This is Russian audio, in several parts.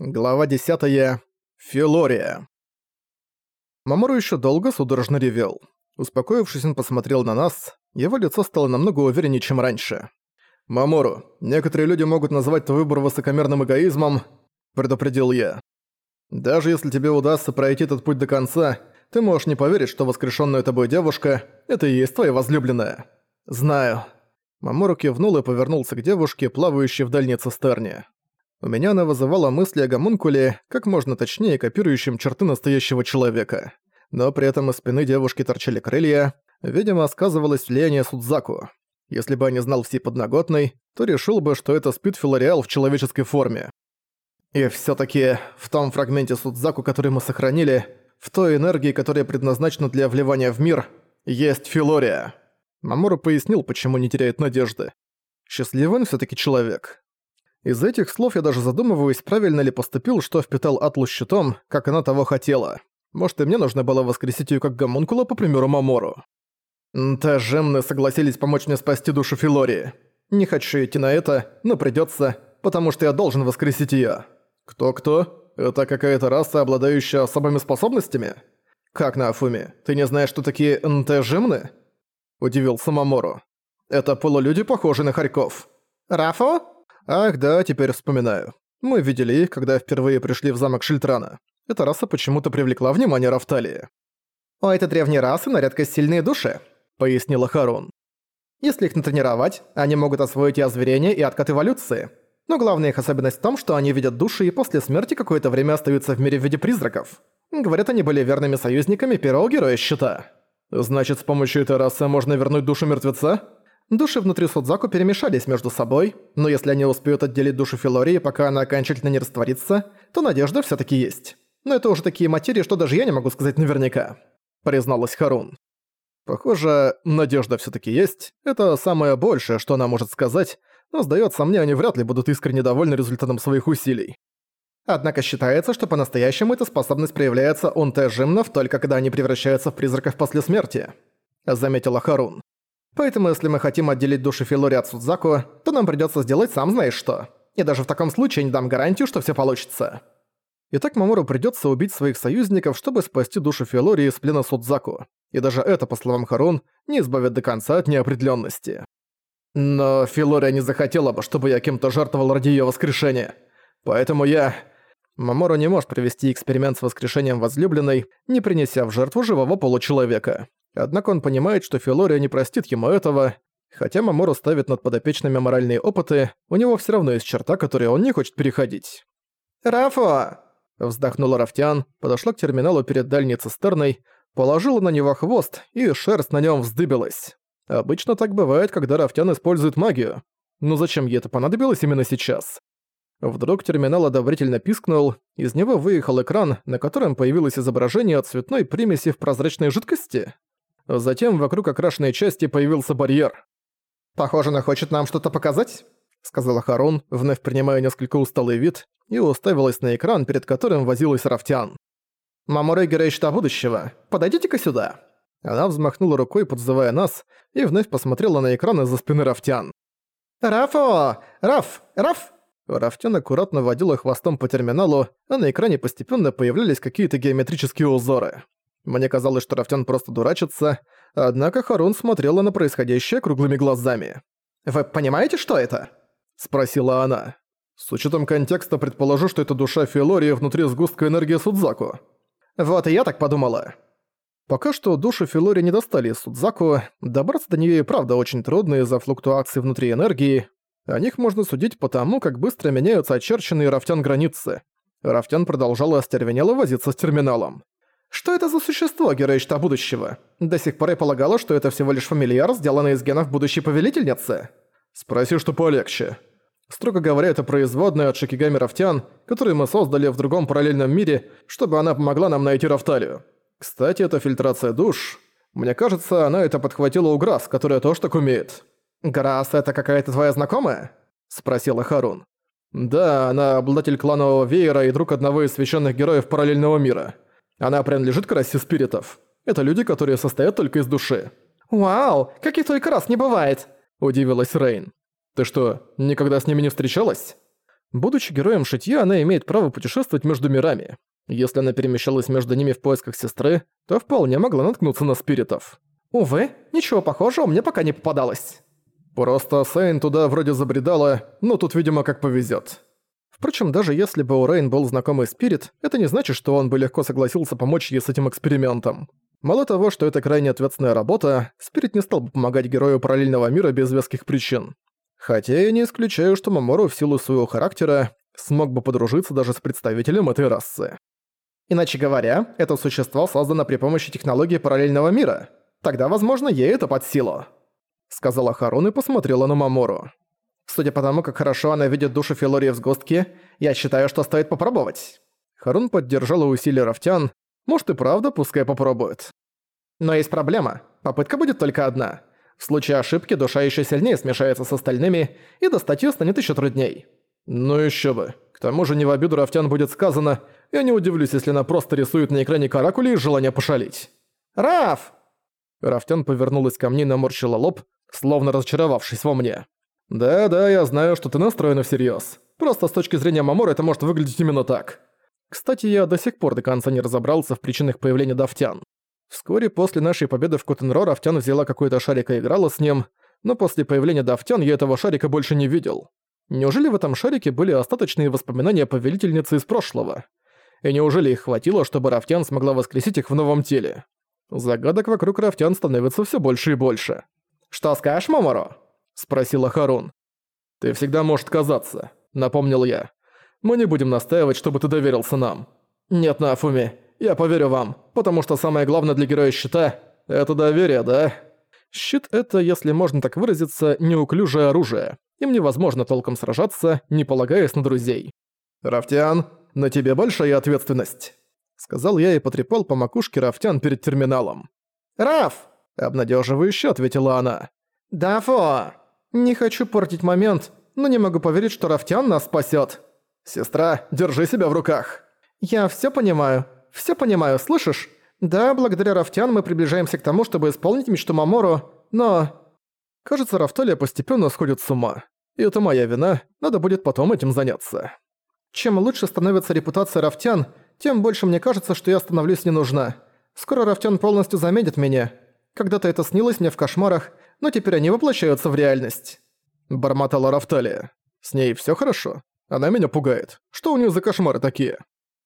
Глава 10. Филория. Мамору еще долго судорожно ревел. Успокоившись, он посмотрел на нас. Его лицо стало намного увереннее, чем раньше. «Мамору, некоторые люди могут назвать твой выбор высокомерным эгоизмом», — предупредил я. «Даже если тебе удастся пройти этот путь до конца, ты можешь не поверить, что воскрешенная тобой девушка — это и есть твоя возлюбленная». «Знаю». Мамору кивнул и повернулся к девушке, плавающей в дальней цистерне. У меня она вызывала мысли о гомункуле, как можно точнее копирующем черты настоящего человека. Но при этом из спины девушки торчали крылья, видимо, сказывалось влияние Судзаку. Если бы я не знал всей подноготной, то решил бы, что это спид Филариал в человеческой форме. И все таки в том фрагменте Судзаку, который мы сохранили, в той энергии, которая предназначена для вливания в мир, есть Филория. Мамору пояснил, почему не теряет надежды. Счастливый он все таки человек. Из этих слов я даже задумываюсь, правильно ли поступил, что впитал Атлус щитом, как она того хотела. Может, и мне нужно было воскресить ее как гомункула, по примеру Мамору. Та Жемны согласились помочь мне спасти душу Филории. Не хочу идти на это, но придется, потому что я должен воскресить ее. Кто-кто? Это какая-то раса, обладающая особыми способностями? Как на Афуме? Ты не знаешь, что такие НТ-жемны? Удивился Мамору. Это полулюди, похожие на хорьков. Рафо? Ах да, теперь вспоминаю. Мы видели их, когда впервые пришли в замок Шильтрана. Эта раса почему-то привлекла внимание Рафталии. «У этой древней расы на редкость сильные души», — пояснила Харун. «Если их натренировать, они могут освоить и озверение, и откат эволюции. Но главная их особенность в том, что они видят души и после смерти какое-то время остаются в мире в виде призраков. Говорят, они были верными союзниками первого героя Щита. Значит, с помощью этой расы можно вернуть душу мертвеца?» Души внутри Судзаку перемешались между собой, но если они успеют отделить душу Филории, пока она окончательно не растворится, то надежда все таки есть. Но это уже такие материи, что даже я не могу сказать наверняка», — призналась Харун. Похоже, надежда все таки есть. Это самое большее, что она может сказать, но, сдается мне, они вряд ли будут искренне довольны результатом своих усилий. Однако считается, что по-настоящему эта способность проявляется у Т-жимнов только когда они превращаются в призраков после смерти, заметила Харун. Поэтому если мы хотим отделить души Филори от Судзаку, то нам придётся сделать сам знаешь что. И даже в таком случае не дам гарантию, что всё получится. Итак, Мамору придётся убить своих союзников, чтобы спасти душу Филори из плена Судзаку. И даже это, по словам Харун, не избавит до конца от неопределённости. Но Филория не захотела бы, чтобы я кем-то жертвовал ради её воскрешения. Поэтому я... Мамору не может провести эксперимент с воскрешением возлюбленной, не принеся в жертву живого получеловека. Однако он понимает, что Филория не простит ему этого. Хотя Мамору ставит над подопечными моральные опыты, у него все равно есть черта, которую он не хочет переходить. «Рафо!» – вздохнула Рафтян, подошла к терминалу перед дальней цистерной, положила на него хвост, и шерсть на нем вздыбилась. Обычно так бывает, когда Рафтян использует магию. Но зачем ей это понадобилось именно сейчас? Вдруг терминал одобрительно пискнул, из него выехал экран, на котором появилось изображение от цветной примеси в прозрачной жидкости. Затем вокруг окрашенной части появился барьер. «Похоже, она хочет нам что-то показать?» сказала Харун, вновь принимая несколько усталый вид, и уставилась на экран, перед которым возилась Рафтян. «Маморей Герейшта будущего, подойдите-ка сюда!» Она взмахнула рукой, подзывая нас, и вновь посмотрела на экран из-за спины Рафтян. «Рафо! Раф! Раф!» Рафтян аккуратно водила хвостом по терминалу, а на экране постепенно появлялись какие-то геометрические узоры. Мне казалось, что Рафтян просто дурачится, однако Харун смотрела на происходящее круглыми глазами. «Вы понимаете, что это?» – спросила она. «С учетом контекста предположу, что это душа Филории внутри сгустка энергии Судзаку». «Вот и я так подумала». Пока что душу Филори не достали из Судзаку, добраться до нее и правда очень трудно из-за флуктуаций внутри энергии. О них можно судить по тому, как быстро меняются очерченные Рафтян границы. Рафтян продолжала остервенело возиться с терминалом. Что это за существо, героичта будущего? До сих пор я полагала, что это всего лишь фамильяр, сделанный из генов будущей повелительницы. Спроси, что полегче. Строго говоря, это производная от Шикигами Рафтян, которую мы создали в другом параллельном мире, чтобы она помогла нам найти Рафталию. Кстати, это фильтрация душ. Мне кажется, она это подхватила у Грасс, которая тоже так умеет. «Грасс — это какая-то твоя знакомая?» — спросила Харун. «Да, она обладатель кланового веера и друг одного из священных героев параллельного мира». Она принадлежит к расе спиритов. Это люди, которые состоят только из души». «Вау, каких только раз не бывает!» – удивилась Рейн. «Ты что, никогда с ними не встречалась?» Будучи героем шитья, она имеет право путешествовать между мирами. Если она перемещалась между ними в поисках сестры, то вполне могла наткнуться на спиритов. Увы, ничего похожего мне пока не попадалось. Просто Сейн туда вроде забредала, но тут, видимо, как повезет. Впрочем, даже если бы у Рейн был знакомый спирит, это не значит, что он бы легко согласился помочь ей с этим экспериментом. Мало того, что это крайне ответственная работа, спирит не стал бы помогать герою параллельного мира без веских причин. Хотя я не исключаю, что Мамору в силу своего характера смог бы подружиться даже с представителем этой расы. Иначе говоря, это существо создано при помощи технологии параллельного мира. Тогда, возможно, ей это под силу. Сказала Харун и посмотрела на Мамору. Судя по тому, как хорошо она видит душу Филории в сгустке, я считаю, что стоит попробовать. Харун поддержала усилия Рафтян. Может и правда, пускай попробует. Но есть проблема. Попытка будет только одна. В случае ошибки душа еще сильнее смешается с остальными, и достать её станет еще трудней. Ну еще бы. К тому же не в обиду Рафтян будет сказано, я не удивлюсь, если она просто рисует на экране каракули из желания пошалить. «Раф!» Рафтян повернулась ко мне и наморщила лоб, словно разочаровавшись во мне. «Да-да, я знаю, что ты настроена всерьёз. Просто с точки зрения Мамора это может выглядеть именно так. Кстати, я до сих пор до конца не разобрался в причинах появления Дафтян. Вскоре после нашей победы в Котенро Рафтян взяла какой-то шарик и играла с ним, но после появления Дафтян я этого шарика больше не видел. Неужели в этом шарике были остаточные воспоминания повелительницы из прошлого? И неужели их хватило, чтобы Рафтян смогла воскресить их в новом теле? Загадок вокруг Рафтян становится все больше и больше. «Что скажешь, Моморо?» – спросила Харун. «Ты всегда можешь казаться», – напомнил я. «Мы не будем настаивать, чтобы ты доверился нам». «Нет, Нафуми, я поверю вам, потому что самое главное для героя щита – это доверие, да?» Щит – это, если можно так выразиться, неуклюжее оружие. Им невозможно толком сражаться, не полагаясь на друзей. «Рафтян, на тебе большая ответственность», – сказал я и потрепал по макушке Рафтян перед терминалом. «Раф!» – обнадеживающе ответила она. «Да, Фо! Не хочу портить момент, но не могу поверить, что Рафтян нас спасет. «Сестра, держи себя в руках!» «Я все понимаю, все понимаю, слышишь? Да, благодаря Рафтян мы приближаемся к тому, чтобы исполнить мечту Мамору, но...» Кажется, Рафталия постепенно сходит с ума. И это моя вина, надо будет потом этим заняться. Чем лучше становится репутация Рафтян, тем больше мне кажется, что я становлюсь не нужна. Скоро Рафтян полностью заметит меня. Когда-то это снилось мне в кошмарах, но теперь они воплощаются в реальность. Бормотала Рафталия. С ней все хорошо? Она меня пугает. Что у нее за кошмары такие?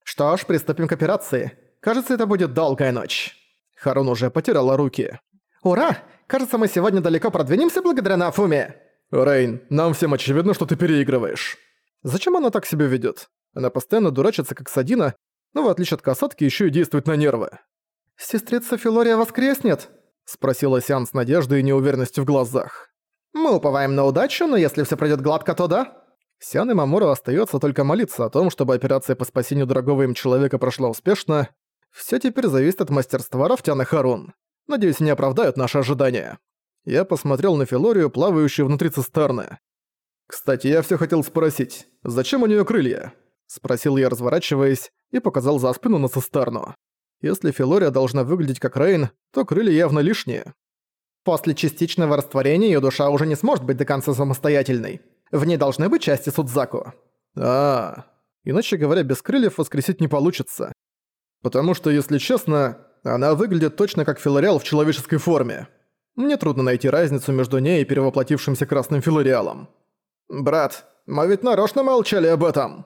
Что ж, приступим к операции. Кажется, это будет долгая ночь. Харун уже потеряла руки. Ура! Кажется, мы сегодня далеко продвинемся благодаря Нафуме. Рейн, нам всем очевидно, что ты переигрываешь. Зачем она так себя ведет? Она постоянно дурачится, как Садина, но в отличие от касатки еще и действует на нервы. «Сестрица Филория воскреснет?» — спросила Сиан с надеждой и неуверенностью в глазах. «Мы уповаем на удачу, но если все пройдет гладко, то да?» Сиан и Мамору остается только молиться о том, чтобы операция по спасению дорогого им человека прошла успешно. Все теперь зависит от мастерства Рафтяна Харун. Надеюсь, они оправдают наши ожидания. Я посмотрел на Филорию, плавающую внутри цистерны. «Кстати, я все хотел спросить, зачем у нее крылья?» Спросил я, разворачиваясь, и показал за спину на цистерну. Если Филория должна выглядеть как Рейн, то крылья явно лишние. После частичного растворения ее душа уже не сможет быть до конца самостоятельной. В ней должны быть части Судзаку. А, -а, а Иначе говоря, без крыльев воскресить не получится. Потому что, если честно, она выглядит точно как Филориал в человеческой форме. Мне трудно найти разницу между ней и перевоплотившимся красным Филориалом. «Брат, мы ведь нарочно молчали об этом!»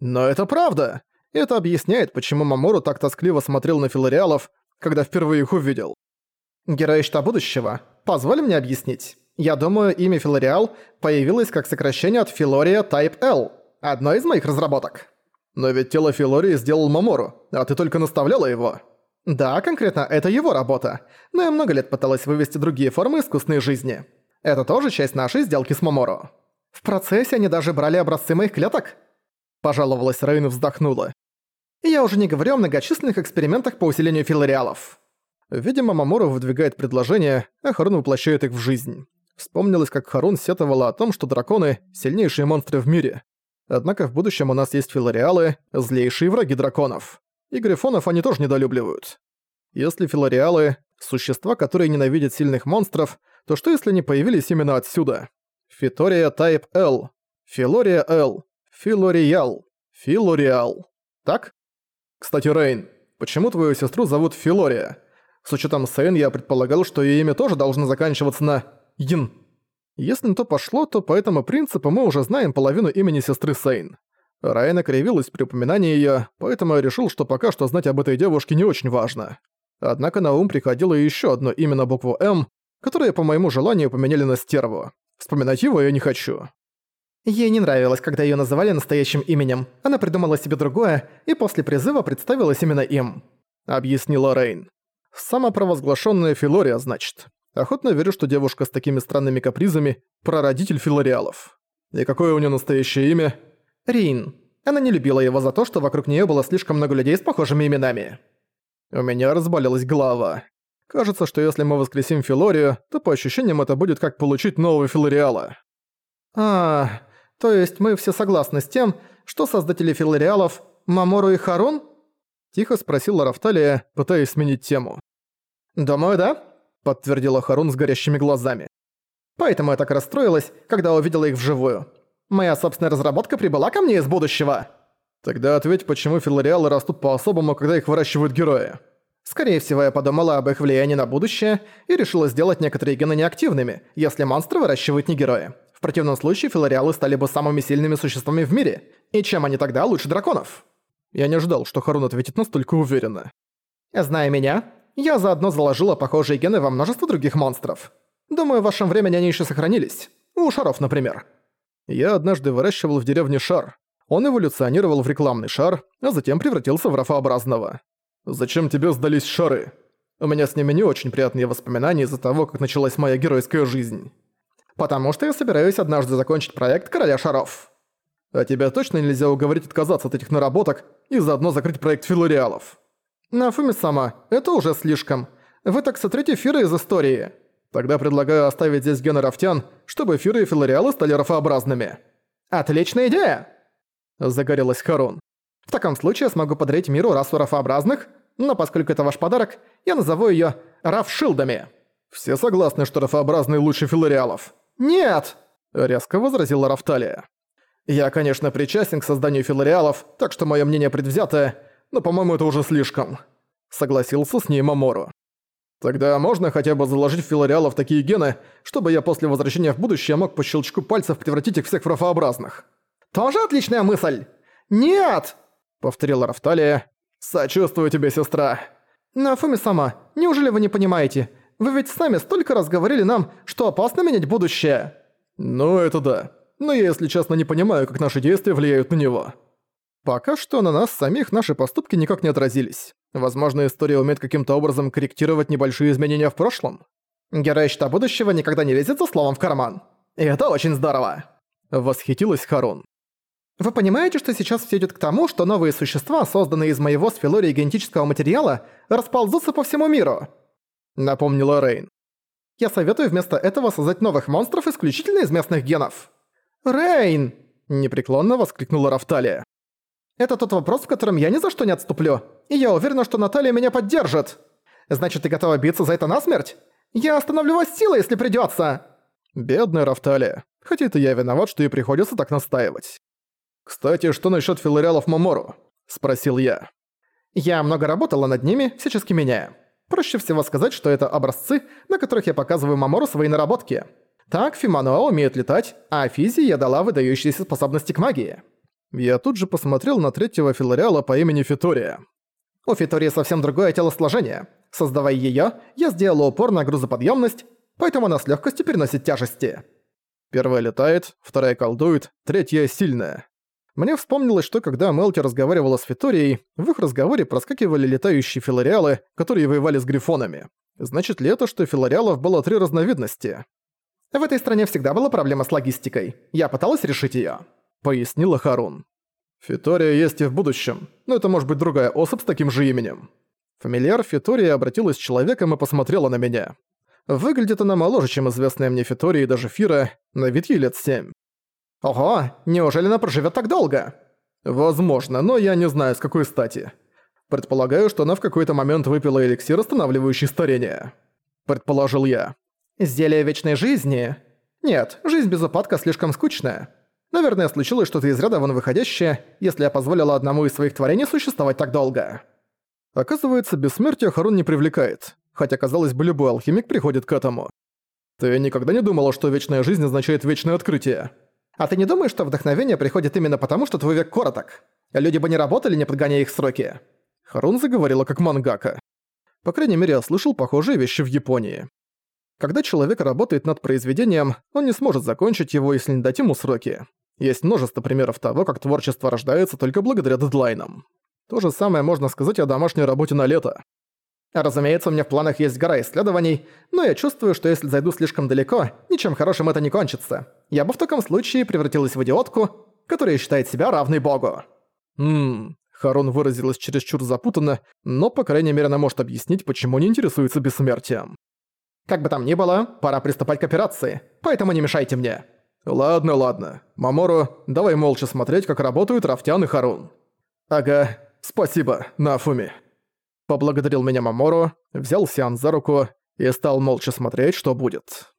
«Но это правда!» Это объясняет, почему Мамору так тоскливо смотрел на Филориалов, когда впервые их увидел. «Герой Штаб Будущего, позволь мне объяснить. Я думаю, имя Филориал появилось как сокращение от Филория Type L, одной из моих разработок. Но ведь тело Филории сделал Мамору, а ты только наставляла его. Да, конкретно это его работа, но я много лет пыталась вывести другие формы искусственной жизни. Это тоже часть нашей сделки с Мамору. В процессе они даже брали образцы моих клеток. Пожаловалась Рейн вздохнула. Я уже не говорю о многочисленных экспериментах по усилению филориалов. Видимо, Мамору выдвигает предложения, а Харун воплощает их в жизнь. Вспомнилось, как Харун сетовала о том, что драконы – сильнейшие монстры в мире. Однако в будущем у нас есть филориалы – злейшие враги драконов. И грифонов они тоже недолюбливают. Если филориалы – существа, которые ненавидят сильных монстров, то что если они появились именно отсюда? Фитория Type L, Филория L, Филориал. Филориал. Так? Кстати, Рейн, почему твою сестру зовут Филория? С учетом Сейн я предполагал, что ее имя тоже должно заканчиваться на «ин». Если на то пошло, то по этому принципу мы уже знаем половину имени сестры Сейн. Райна кривилась при упоминании её, поэтому я решил, что пока что знать об этой девушке не очень важно. Однако на ум приходило ещё одно имя на букву «М», которое по моему желанию поменяли на стерву. Вспоминать его я не хочу. Ей не нравилось, когда её называли настоящим именем. Она придумала себе другое и после призыва представилась именно им. Объяснила Рейн. Самопровозглашенная Филория, значит. Охотно верю, что девушка с такими странными капризами – прародитель филориалов. И какое у нее настоящее имя? Рин. Она не любила его за то, что вокруг нее было слишком много людей с похожими именами. У меня разболелась голова. Кажется, что если мы воскресим Филорию, то по ощущениям это будет как получить нового Филориала. А, то есть мы все согласны с тем, что создатели Филориалов – Мамору и Харун? Тихо спросила Рафталия, пытаясь сменить тему. «Думаю, да», подтвердила Харун с горящими глазами. Поэтому я так расстроилась, когда увидела их вживую. Моя собственная разработка прибыла ко мне из будущего. Тогда ответь, почему филариалы растут по-особому, когда их выращивают герои? Скорее всего, я подумала об их влиянии на будущее и решила сделать некоторые гены неактивными, если монстры выращивают не герои. В противном случае филариалы стали бы самыми сильными существами в мире. И чем они тогда лучше драконов? Я не ожидал, что Харун ответит настолько уверенно. Зная меня, я заодно заложила похожие гены во множество других монстров. Думаю, в вашем времени они еще сохранились. У шаров, например. Я однажды выращивал в деревне шар. Он эволюционировал в рекламный шар, а затем превратился в рафообразного. Зачем тебе сдались шары? У меня с ними не очень приятные воспоминания из-за того, как началась моя геройская жизнь. Потому что я собираюсь однажды закончить проект Короля Шаров. А тебя точно нельзя уговорить отказаться от этих наработок и заодно закрыть проект филориалов? «Нафуми-сама, это уже слишком. Вы так сотрете Фиры из истории. Тогда предлагаю оставить здесь гены рафтян, чтобы Фиры и Филариалы стали рафообразными». «Отличная идея!» Загорелась Харон. «В таком случае я смогу подарить миру расу рафообразных, но поскольку это ваш подарок, я назову её Рафшилдами». «Все согласны, что рафообразные лучше Филариалов?» «Нет!» — резко возразила Рафталия. «Я, конечно, причастен к созданию Филариалов, так что моё мнение предвзятое, но, по-моему, это уже слишком. Согласился с ней Мамору. Тогда можно хотя бы заложить в филариалов такие гены, чтобы я после возвращения в будущее мог по щелчку пальцев превратить их всех в рафообразных. Тоже отличная мысль! Нет! Повторила Рафталия. Сочувствую тебе, сестра. Нафуми сама, неужели вы не понимаете? Вы ведь сами столько раз говорили нам, что опасно менять будущее. Ну, это да. Но я, если честно, не понимаю, как наши действия влияют на него. Пока что на нас самих наши поступки никак не отразились. Возможно, история умеет каким-то образом корректировать небольшие изменения в прошлом. Герой Щита Будущего никогда не лезет за словом в карман. И это очень здорово. Восхитилась Харун. Вы понимаете, что сейчас все идет к тому, что новые существа, созданные из моего с Филории генетического материала, расползутся по всему миру? Напомнила Рейн. Я советую вместо этого создать новых монстров исключительно из местных генов. Рейн! Непреклонно воскликнула Рафталия. Это тот вопрос, в котором я ни за что не отступлю. И я уверена, что Наталья меня поддержит. Значит, ты готова биться за это насмерть? Я остановлю вас силой, если придётся!» Бедная Рафталия. Хотя это я виноват, что ей приходится так настаивать. «Кстати, что насчёт филариалов Мамору?» – спросил я. Я много работала над ними, всячески меняя. Проще всего сказать, что это образцы, на которых я показываю Мамору свои наработки. Так Фимануа умеет летать, а Физи я дала выдающиеся способности к магии. Я тут же посмотрел на третьего филариала по имени Фитория. У Фитории совсем другое телосложение. Создавая её, я сделала упор на грузоподъёмность, поэтому она с лёгкостью переносит тяжести. Первая летает, вторая колдует, третья сильная. Мне вспомнилось, что когда Мелти разговаривала с Фиторией, в их разговоре проскакивали летающие филариалы, которые воевали с грифонами. Значит ли это, что филариалов было три разновидности? В этой стране всегда была проблема с логистикой. Я пыталась решить её пояснила Харун. Фитория есть и в будущем, но это может быть другая особь с таким же именем. Фамильяр Фитория обратилась с человеком и посмотрела на меня. Выглядит она моложе, чем известная мне Фитория и даже Фира, на вид ей лет семь. Ого, неужели она проживет так долго? Возможно, но я не знаю, с какой стати. Предполагаю, что она в какой-то момент выпила эликсир, останавливающий старение. Предположил я. Зелье вечной жизни? Нет, жизнь без упадка слишком скучная. Наверное, случилось что-то из ряда вон выходящее, если я позволила одному из своих творений существовать так долго. Оказывается, бессмертие Харун не привлекает, хотя, казалось бы, любой алхимик приходит к этому. Ты никогда не думала, что вечная жизнь означает вечное открытие? А ты не думаешь, что вдохновение приходит именно потому, что твой век короток? Люди бы не работали, не подгоняя их сроки. Харун заговорила как мангака. По крайней мере, я слышал похожие вещи в Японии. Когда человек работает над произведением, он не сможет закончить его, если не дать ему сроки. Есть множество примеров того, как творчество рождается только благодаря дедлайнам. То же самое можно сказать о домашней работе на лето. Разумеется, у меня в планах есть гора исследований, но я чувствую, что если зайду слишком далеко, ничем хорошим это не кончится. Я бы в таком случае превратилась в идиотку, которая считает себя равной богу. Ммм, Харон выразилась чересчур запутанно, но, по крайней мере, она может объяснить, почему не интересуется бессмертием. Как бы там ни было, пора приступать к операции, поэтому не мешайте мне. Ладно, ладно. Мамору, давай молча смотреть, как работают Рафтян и Харун. Ага, спасибо, Нафуми. Поблагодарил меня Мамору, взял Сиан за руку и стал молча смотреть, что будет.